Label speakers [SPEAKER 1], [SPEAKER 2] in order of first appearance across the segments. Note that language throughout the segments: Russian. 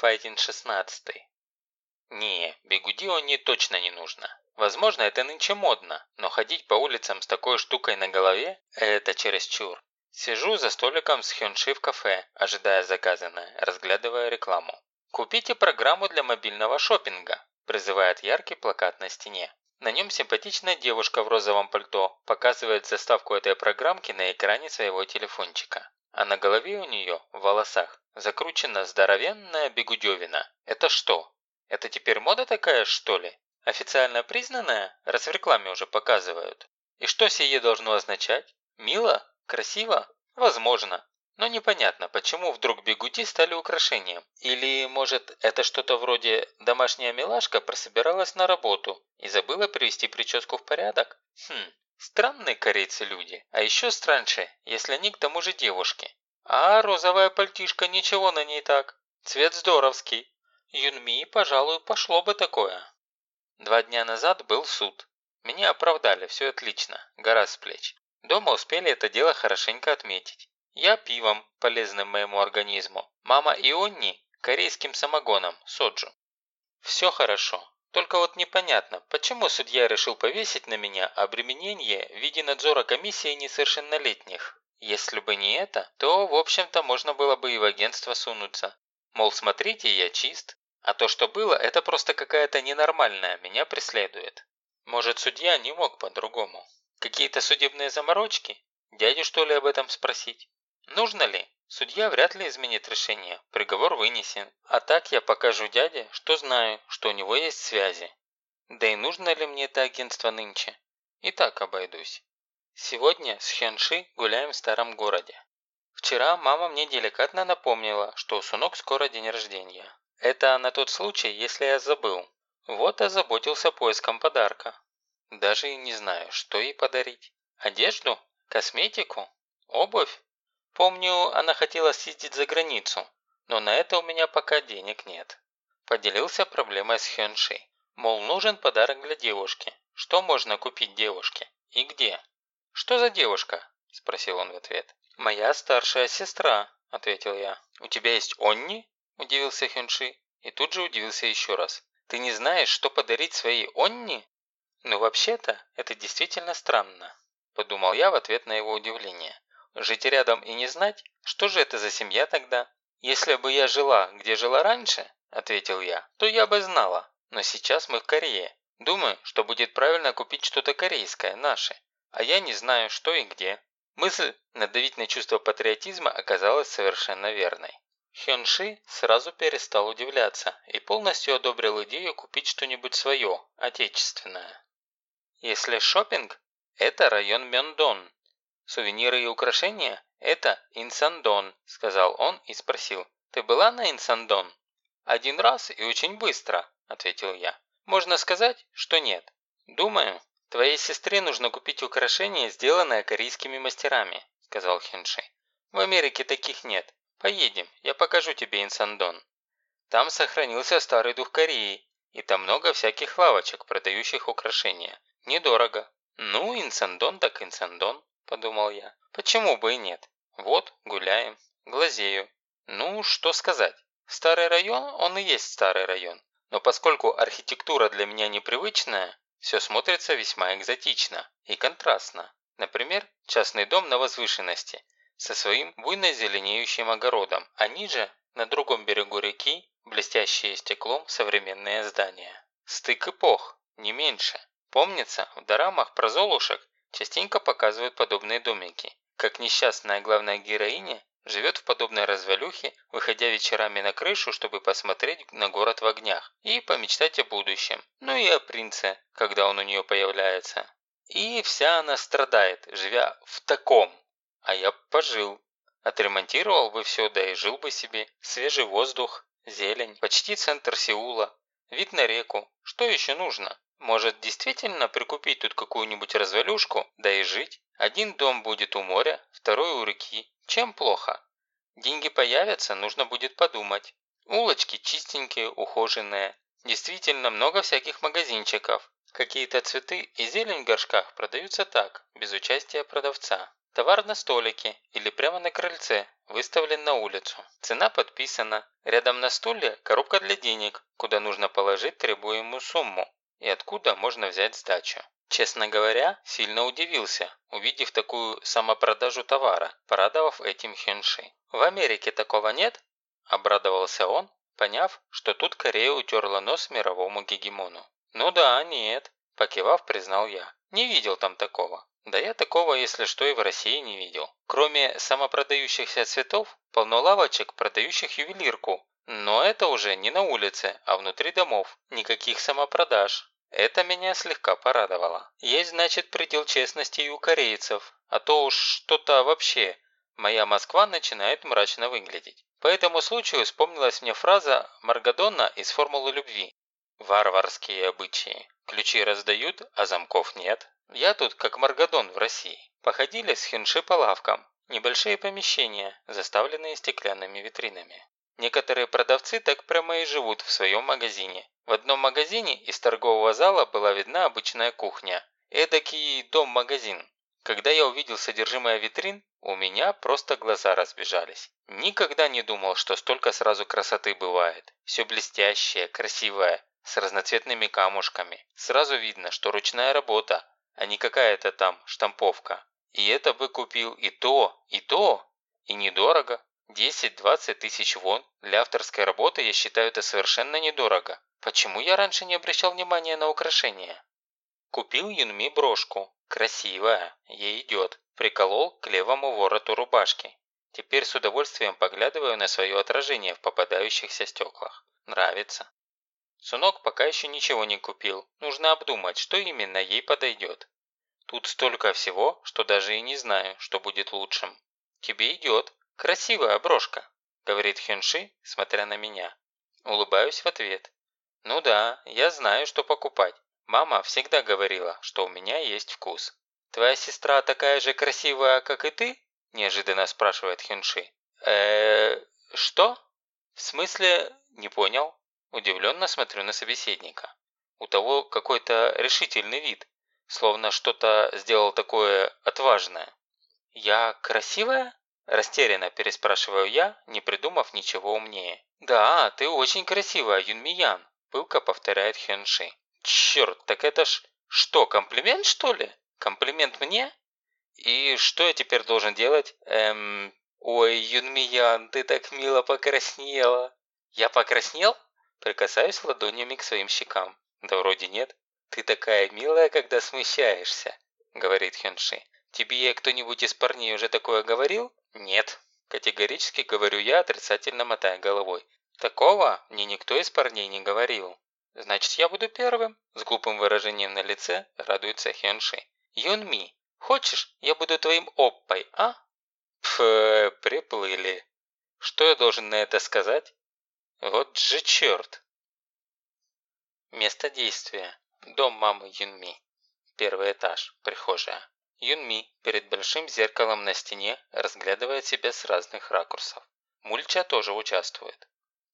[SPEAKER 1] Файтинг 16. Не, бигуди не точно не нужно. Возможно, это нынче модно, но ходить по улицам с такой штукой на голове – это чересчур. Сижу за столиком с Хёнши в кафе, ожидая заказанное, разглядывая рекламу. «Купите программу для мобильного шопинга», – призывает яркий плакат на стене. На нем симпатичная девушка в розовом пальто показывает заставку этой программки на экране своего телефончика. А на голове у нее, в волосах, закручена здоровенная бегудевина. Это что? Это теперь мода такая, что ли? Официально признанная? Раз в рекламе уже показывают. И что сие должно означать? Мило? Красиво? Возможно. Но непонятно, почему вдруг бегуди стали украшением. Или, может, это что-то вроде «домашняя милашка прособиралась на работу и забыла привести прическу в порядок»? Хм, странные корейцы люди. А еще страньше, если они к тому же девушки. А розовая пальтишка, ничего на ней так. Цвет здоровский. Юнми, пожалуй, пошло бы такое. Два дня назад был суд. Меня оправдали, все отлично, гора с плеч. Дома успели это дело хорошенько отметить. Я пивом, полезным моему организму. Мама Ионни – корейским самогоном, соджу. Все хорошо. Только вот непонятно, почему судья решил повесить на меня обременение в виде надзора комиссии несовершеннолетних. Если бы не это, то, в общем-то, можно было бы и в агентство сунуться. Мол, смотрите, я чист. А то, что было, это просто какая-то ненормальная, меня преследует. Может, судья не мог по-другому. Какие-то судебные заморочки? Дядю что ли об этом спросить? Нужно ли? Судья вряд ли изменит решение, приговор вынесен. А так я покажу дяде, что знаю, что у него есть связи. Да и нужно ли мне это агентство нынче? И так обойдусь. Сегодня с Хёнши гуляем в старом городе. Вчера мама мне деликатно напомнила, что у Сунок скоро день рождения. Это на тот случай, если я забыл. Вот озаботился поиском подарка. Даже и не знаю, что ей подарить. Одежду? Косметику? Обувь? Помню, она хотела съездить за границу, но на это у меня пока денег нет. Поделился проблемой с Хёнши. Мол, нужен подарок для девушки. Что можно купить девушке? И где? «Что за девушка?» – спросил он в ответ. «Моя старшая сестра», – ответил я. «У тебя есть Онни?» – удивился Хёнши. И тут же удивился еще раз. «Ты не знаешь, что подарить своей Онни?» «Ну, вообще-то, это действительно странно», – подумал я в ответ на его удивление. «Жить рядом и не знать? Что же это за семья тогда?» «Если бы я жила, где жила раньше», – ответил я, – «то я бы знала. Но сейчас мы в Корее. Думаю, что будет правильно купить что-то корейское, наше. А я не знаю, что и где». Мысль надавить на чувство патриотизма оказалась совершенно верной. Хёнши сразу перестал удивляться и полностью одобрил идею купить что-нибудь свое, отечественное. Если шопинг – это район Мёндон. Сувениры и украшения – это Инсандон, сказал он и спросил. Ты была на Инсандон? Один раз и очень быстро, ответил я. Можно сказать, что нет. Думаю, твоей сестре нужно купить украшение, сделанное корейскими мастерами, сказал Хенши. В Америке таких нет. Поедем, я покажу тебе Инсандон. Там сохранился старый дух Кореи, и там много всяких лавочек, продающих украшения. Недорого. Ну, инсандон так инсандон, подумал я. Почему бы и нет? Вот, гуляем, глазею. Ну, что сказать. Старый район, он и есть старый район. Но поскольку архитектура для меня непривычная, все смотрится весьма экзотично и контрастно. Например, частный дом на возвышенности со своим буйно зеленеющим огородом, а ниже, на другом берегу реки, блестящие стеклом современные здания. Стык эпох, не меньше. Помнится, в дорамах про золушек частенько показывают подобные домики. Как несчастная главная героиня живет в подобной развалюхе, выходя вечерами на крышу, чтобы посмотреть на город в огнях и помечтать о будущем. Ну и о принце, когда он у нее появляется. И вся она страдает, живя в таком. А я пожил. Отремонтировал бы все, да и жил бы себе. Свежий воздух, зелень, почти центр Сеула, вид на реку. Что еще нужно? Может, действительно прикупить тут какую-нибудь развалюшку, да и жить? Один дом будет у моря, второй у реки. Чем плохо? Деньги появятся, нужно будет подумать. Улочки чистенькие, ухоженные. Действительно много всяких магазинчиков. Какие-то цветы и зелень в горшках продаются так, без участия продавца. Товар на столике или прямо на крыльце, выставлен на улицу. Цена подписана. Рядом на стуле коробка для денег, куда нужно положить требуемую сумму и откуда можно взять сдачу. Честно говоря, сильно удивился, увидев такую самопродажу товара, порадовав этим Хенши. «В Америке такого нет?» – обрадовался он, поняв, что тут Корея утерла нос мировому гегемону. «Ну да, нет», – покивав, признал я. «Не видел там такого. Да я такого, если что, и в России не видел. Кроме самопродающихся цветов, полно лавочек, продающих ювелирку. Но это уже не на улице, а внутри домов. Никаких самопродаж. Это меня слегка порадовало. Есть, значит, предел честности и у корейцев. А то уж что-то вообще. Моя Москва начинает мрачно выглядеть. По этому случаю вспомнилась мне фраза Маргадонна из «Формулы любви». Варварские обычаи. Ключи раздают, а замков нет. Я тут как Маргадон в России. Походили с хинши по лавкам. Небольшие помещения, заставленные стеклянными витринами. Некоторые продавцы так прямо и живут в своем магазине. В одном магазине из торгового зала была видна обычная кухня. Эдакий дом-магазин. Когда я увидел содержимое витрин, у меня просто глаза разбежались. Никогда не думал, что столько сразу красоты бывает. Все блестящее, красивое, с разноцветными камушками. Сразу видно, что ручная работа, а не какая-то там штамповка. И это бы купил и то, и то, и недорого. 10-20 тысяч вон. Для авторской работы я считаю это совершенно недорого. Почему я раньше не обращал внимания на украшения? Купил Юнми брошку. Красивая, ей идет. Приколол к левому вороту рубашки. Теперь с удовольствием поглядываю на свое отражение в попадающихся стеклах. Нравится. Сунок пока еще ничего не купил. Нужно обдумать, что именно ей подойдет. Тут столько всего, что даже и не знаю, что будет лучшим. Тебе идет. Красивая брошка, говорит Хюнши, смотря на меня. Улыбаюсь в ответ. Ну да, я знаю, что покупать. Мама всегда говорила, что у меня есть вкус. «Твоя сестра такая же красивая, как и ты?» – неожиданно спрашивает Хюнши. э что?» «В смысле, не понял?» Удивленно смотрю на собеседника. У того какой-то решительный вид, словно что-то сделал такое отважное. «Я красивая?» – растерянно переспрашиваю я, не придумав ничего умнее. «Да, ты очень красивая, Юнмиян», – пылко повторяет Хёнши. «Черт, так это ж что, комплимент что ли? Комплимент мне? И что я теперь должен делать? Эм... Ой, Юнмиян, ты так мило покраснела». «Я покраснел?» Прикасаюсь ладонями к своим щекам. Да вроде нет. Ты такая милая, когда смущаешься, говорит Хёнши. Тебе кто-нибудь из парней уже такое говорил? Нет. Категорически говорю я, отрицательно мотая головой. Такого мне никто из парней не говорил. Значит, я буду первым. С глупым выражением на лице радуется Хёнши. Юнми, хочешь, я буду твоим оппой, а? Пф, приплыли. Что я должен на это сказать? Вот же черт! Место действия. Дом мамы Юнми. Первый этаж. Прихожая. Юнми перед большим зеркалом на стене разглядывает себя с разных ракурсов. Мульча тоже участвует.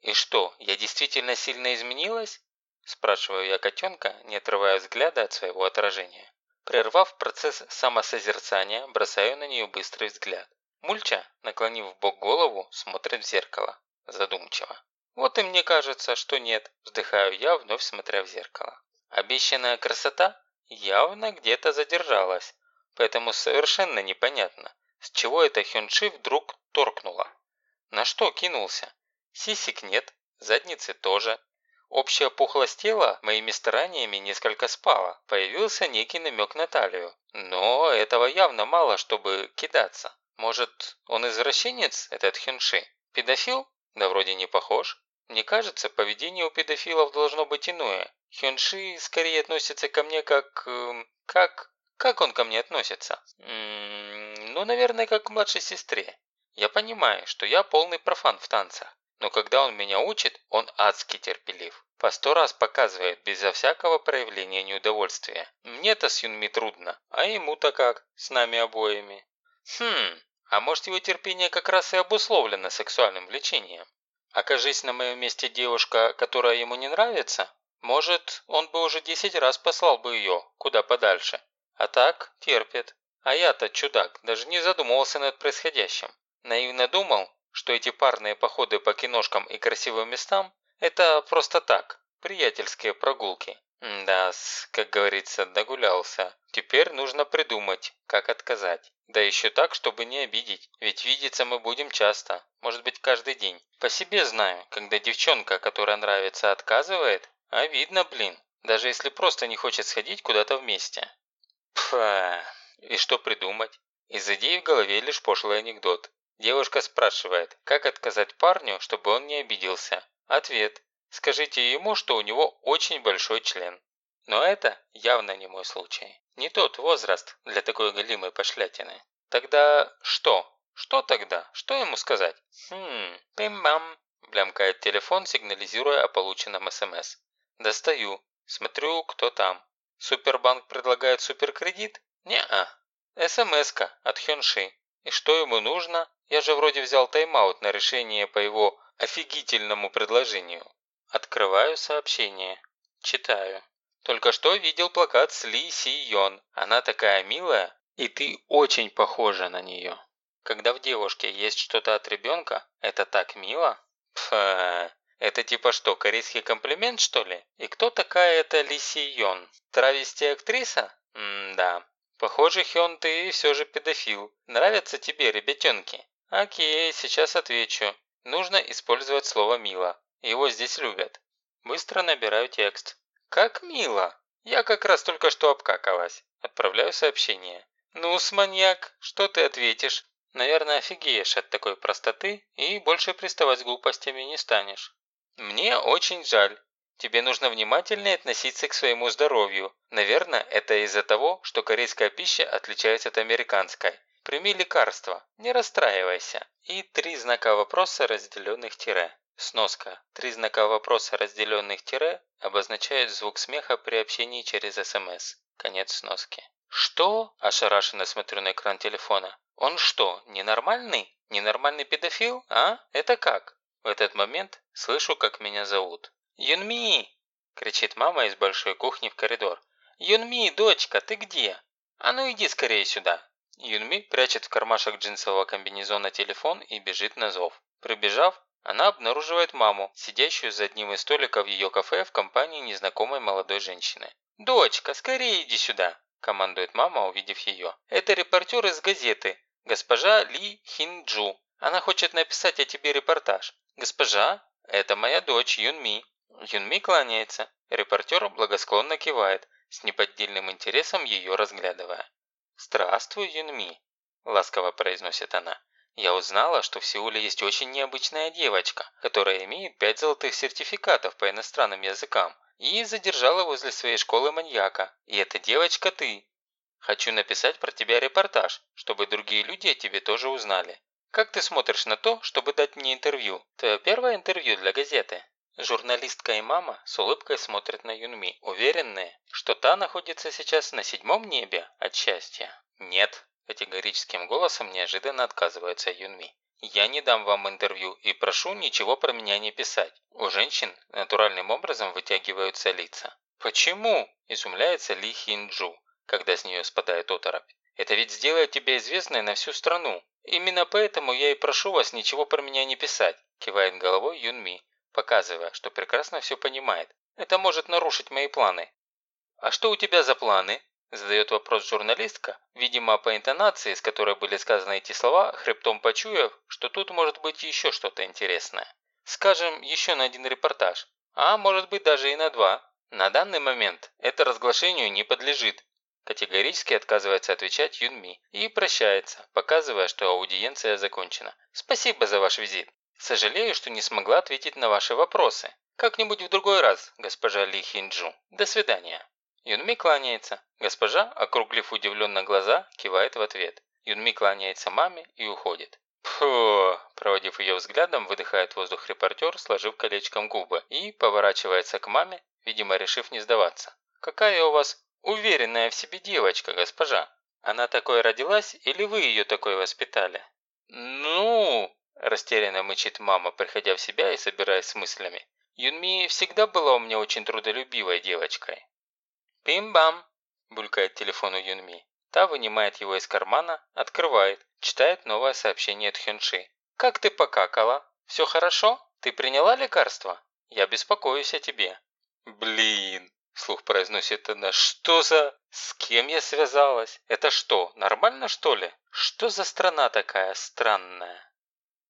[SPEAKER 1] «И что, я действительно сильно изменилась?» Спрашиваю я котенка, не отрывая взгляда от своего отражения. Прервав процесс самосозерцания, бросаю на нее быстрый взгляд. Мульча, наклонив в бок голову, смотрит в зеркало. Задумчиво. Вот и мне кажется, что нет, вздыхаю я, вновь смотря в зеркало. Обещанная красота явно где-то задержалась, поэтому совершенно непонятно, с чего эта Хёнши вдруг торкнула. На что кинулся? Сисик нет, задницы тоже. Общая пухлость тела моими стараниями несколько спала. Появился некий намек на талию. Но этого явно мало, чтобы кидаться. Может, он извращенец, этот Хюнши? Педофил? Да вроде не похож. Мне кажется, поведение у педофилов должно быть иное. Хёнши скорее относится ко мне как... Эм, как... Как он ко мне относится? М -м, ну, наверное, как к младшей сестре. Я понимаю, что я полный профан в танцах. Но когда он меня учит, он адски терпелив. По сто раз показывает, безо всякого проявления неудовольствия. Мне-то с Юнми трудно, а ему-то как, с нами обоими. Хм, а может его терпение как раз и обусловлено сексуальным влечением? Окажись на моем месте девушка, которая ему не нравится, может, он бы уже десять раз послал бы ее куда подальше. А так терпит. А я-то чудак, даже не задумывался над происходящим. Наивно думал, что эти парные походы по киношкам и красивым местам – это просто так, приятельские прогулки. да как говорится, догулялся. Теперь нужно придумать, как отказать. Да еще так, чтобы не обидеть, ведь видеться мы будем часто, может быть каждый день. По себе знаю, когда девчонка, которая нравится, отказывает, а видно, блин, даже если просто не хочет сходить куда-то вместе. Пфа, и что придумать? Из идей в голове лишь пошлый анекдот. Девушка спрашивает, как отказать парню, чтобы он не обиделся. Ответ. Скажите ему, что у него очень большой член. Но это явно не мой случай. Не тот возраст для такой галимой пошлятины. Тогда что? Что тогда? Что ему сказать? Хм, пим-бам. Блямкает телефон, сигнализируя о полученном СМС. Достаю. Смотрю, кто там. Супербанк предлагает суперкредит? Не-а. СМС-ка от Хёнши. И что ему нужно? Я же вроде взял тайм-аут на решение по его офигительному предложению. Открываю сообщение. Читаю. Только что видел плакат с Ли Си Йон. Она такая милая, и ты очень похожа на нее. Когда в девушке есть что-то от ребенка, это так мило. Пф, это типа что, корейский комплимент что ли? И кто такая эта Ли Си Йон? Травести актриса? М-да. Похоже, Хён, ты все же педофил. Нравятся тебе ребятенки? Окей, сейчас отвечу. Нужно использовать слово «мило». Его здесь любят. Быстро набираю текст. Как мило. Я как раз только что обкакалась. Отправляю сообщение. Ну, с маньяк, что ты ответишь? Наверное, офигеешь от такой простоты и больше приставать с глупостями не станешь. Мне очень жаль. Тебе нужно внимательнее относиться к своему здоровью. Наверное, это из-за того, что корейская пища отличается от американской. Прими лекарство, не расстраивайся. И три знака вопроса, разделенных тире. Сноска. Три знака вопроса, разделенных тире, обозначают звук смеха при общении через СМС. Конец сноски. «Что?» – ошарашенно смотрю на экран телефона. «Он что, ненормальный? Ненормальный педофил? А? Это как?» В этот момент слышу, как меня зовут. «Юнми!» – кричит мама из большой кухни в коридор. «Юнми, дочка, ты где? А ну иди скорее сюда!» Юнми прячет в кармашек джинсового комбинезона телефон и бежит на зов. Прибежав, она обнаруживает маму, сидящую за одним из столиков ее кафе в компании незнакомой молодой женщины. «Дочка, скорее иди сюда!» – командует мама, увидев ее. «Это репортер из газеты, госпожа Ли Хинджу. Она хочет написать о тебе репортаж. Госпожа, это моя дочь Юнми». Юнми кланяется. Репортер благосклонно кивает, с неподдельным интересом ее разглядывая. «Здравствуй, Юнми», – ласково произносит она. «Я узнала, что в Сеуле есть очень необычная девочка, которая имеет пять золотых сертификатов по иностранным языкам и задержала возле своей школы маньяка. И эта девочка ты. Хочу написать про тебя репортаж, чтобы другие люди о тебе тоже узнали. Как ты смотришь на то, чтобы дать мне интервью? Твое первое интервью для газеты». Журналистка и мама с улыбкой смотрят на Юнми, уверенные, что та находится сейчас на седьмом небе от счастья. «Нет», – категорическим голосом неожиданно отказывается Юнми. «Я не дам вам интервью и прошу ничего про меня не писать». У женщин натуральным образом вытягиваются лица. «Почему?» – изумляется Ли Хинджу, когда с нее спадает оторопь. «Это ведь сделает тебя известной на всю страну. Именно поэтому я и прошу вас ничего про меня не писать», – кивает головой Юнми, показывая, что прекрасно все понимает. «Это может нарушить мои планы». «А что у тебя за планы?» Задает вопрос журналистка, видимо, по интонации, с которой были сказаны эти слова, хребтом почуяв, что тут может быть еще что-то интересное. Скажем, еще на один репортаж. А может быть даже и на два. На данный момент это разглашению не подлежит. Категорически отказывается отвечать Юнми и прощается, показывая, что аудиенция закончена. Спасибо за ваш визит. Сожалею, что не смогла ответить на ваши вопросы. Как-нибудь в другой раз, госпожа Ли Хинджу. До свидания. Юнми кланяется. Госпожа, округлив удивленно глаза, кивает в ответ. Юнми кланяется маме и уходит. Фу, проводив ее взглядом, выдыхает воздух репортер, сложив колечком губы, и поворачивается к маме, видимо, решив не сдаваться. «Какая у вас уверенная в себе девочка, госпожа? Она такой родилась или вы ее такой воспитали?» «Ну...» Растерянно мычит мама, приходя в себя и собираясь с мыслями. Юнми всегда была у меня очень трудолюбивой девочкой. «Пим-бам!» – булькает телефон у Юнми. Та вынимает его из кармана, открывает, читает новое сообщение от Хёнши. «Как ты покакала? Все хорошо? Ты приняла лекарство? Я беспокоюсь о тебе». «Блин!» – вслух произносит она. «Что за... С кем я связалась? Это что, нормально что ли? Что за страна такая странная?»